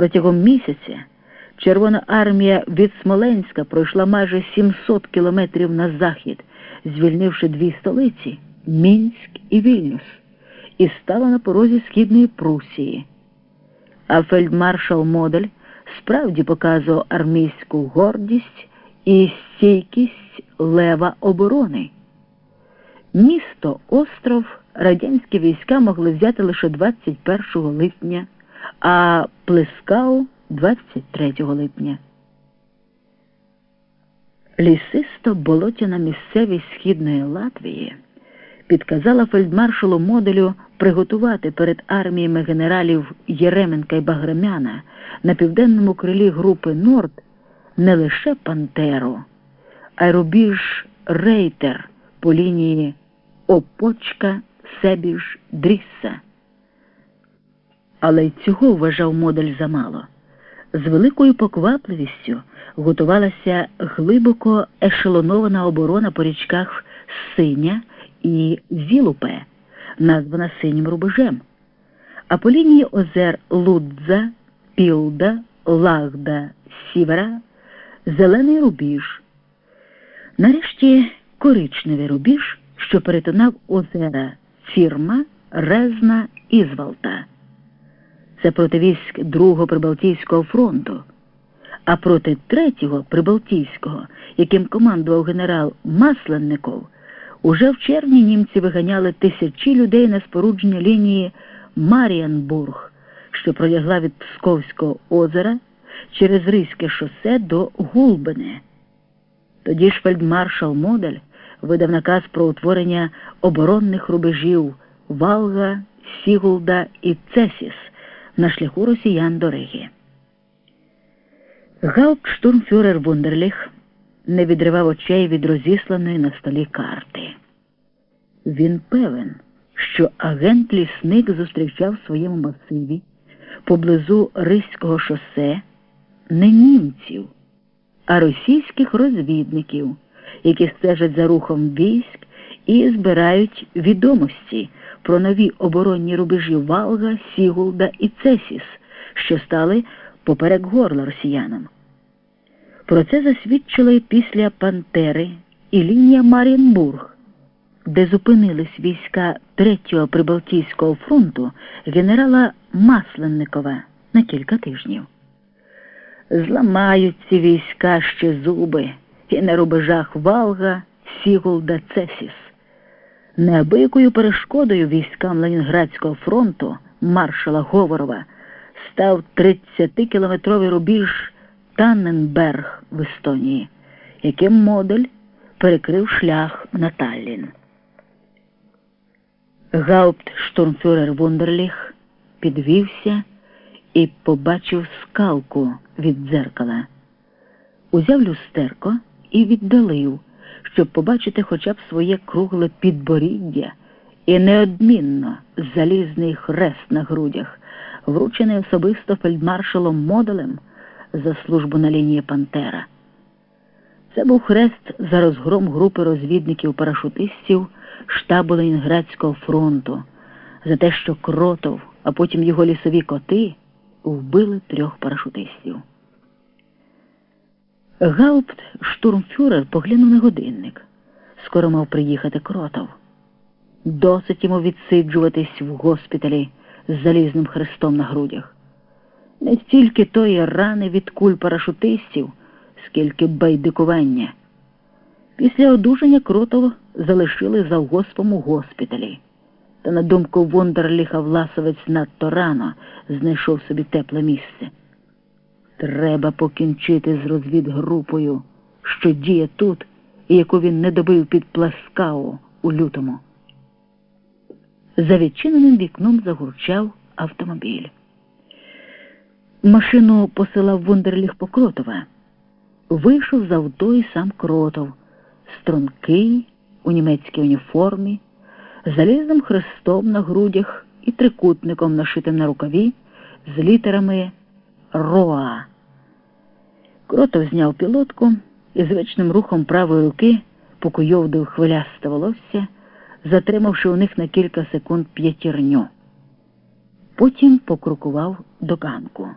Протягом місяця Червона армія від Смоленська пройшла майже 700 кілометрів на захід, звільнивши дві столиці Мінськ і Вільнюс, і стала на порозі Східної Прусії. А фельдмаршал Модель справді показував армійську гордість і стійкість лева оборони. Місто остров радянські війська могли взяти лише 21 липня, а Плескау 23 липня. Лісисто болотяна місцевість східної Латвії підказала фельдмаршалу модулю приготувати перед арміями генералів Єременка і Баграмяна на південному крилі групи Норд не лише Пантеру, а й рубіж Рейтер по лінії Опочка, Себіж, Дрісса. Але й цього вважав модель замало. З великою поквапливістю готувалася глибоко ешелонована оборона по річках Синя і Зілупе, названа синім рубежем, а по лінії озер Лудза, Пілда, Лагда, Сівера, Зелений рубіж. Нарешті коричневий рубіж, що перетинав озера Фірма, Резна і Звалта. Це проти військ Другого Прибалтійського фронту, а проти третього Прибалтійського, яким командував генерал Масленников, уже в червні німці виганяли тисячі людей на спорудження лінії Маріанбург, що пролягла від Псковського озера через Ризьке шосе до Гулбене. Тоді ж фельдмаршал Модель видав наказ про утворення оборонних рубежів Валга, Сігулда і Цесіс на шляху росіян до Риги. Гауптштурмфюрер Вундерліх не відривав очей від розісланої на столі карти. Він певен, що агент лісник зустрічав в своєму масиві поблизу Ризького шосе не німців, а російських розвідників, які стежать за рухом військ і збирають відомості про нові оборонні рубежі Валга, Сігулда і Цесіс, що стали поперек горла росіянам. Про це засвідчили після Пантери і лінія Марінбург, де зупинились війська Третього Прибалтійського фронту генерала Масленникова на кілька тижнів. Зламають ці війська ще зуби і на рубежах Валга, Сігулда, Цесіс. Неабиякою перешкодою військам Ленінградського фронту маршала Говорова став 30-кілометровий рубіж Танненберг в Естонії, яким модель перекрив шлях на Таллін. Гауптштурмфюрер Вундерліх підвівся і побачив скалку від дзеркала. Узяв люстерко і віддалив, щоб побачити хоча б своє кругле підборіддя і неодмінно залізний хрест на грудях, вручений особисто фельдмаршалом Моделем за службу на лінії Пантера. Це був хрест за розгром групи розвідників-парашутистів штабу Ленінградського фронту, за те, що кротов, а потім його лісові коти вбили трьох парашутистів. Гаупт штурмфюрер поглянув на годинник. Скоро мав приїхати кротов. Досить йому відсиджуватись в госпіталі з залізним хрестом на грудях. Не стільки тої рани від куль парашутистів, скільки байдикування. Після одужання кротов залишили завгоспом у госпіталі. Та на думку Вондерліха Власовець надто рано знайшов собі тепле місце. Треба покінчити з розвідгрупою, що діє тут і яку він не добив під Пласкау у лютому. За відчиненим вікном загурчав автомобіль. Машину посилав Вундерліх по Кротова. Вийшов з авто і сам Кротов, стрункий у німецькій уніформі, залізним хрестом на грудях і трикутником, нашитим на рукаві, з літерами Роа. Кротов зняв пілотку і звичним рухом правої руки покуйовдив хвилясте волосся, затримавши у них на кілька секунд п'ятірню. Потім покрукував до ганку.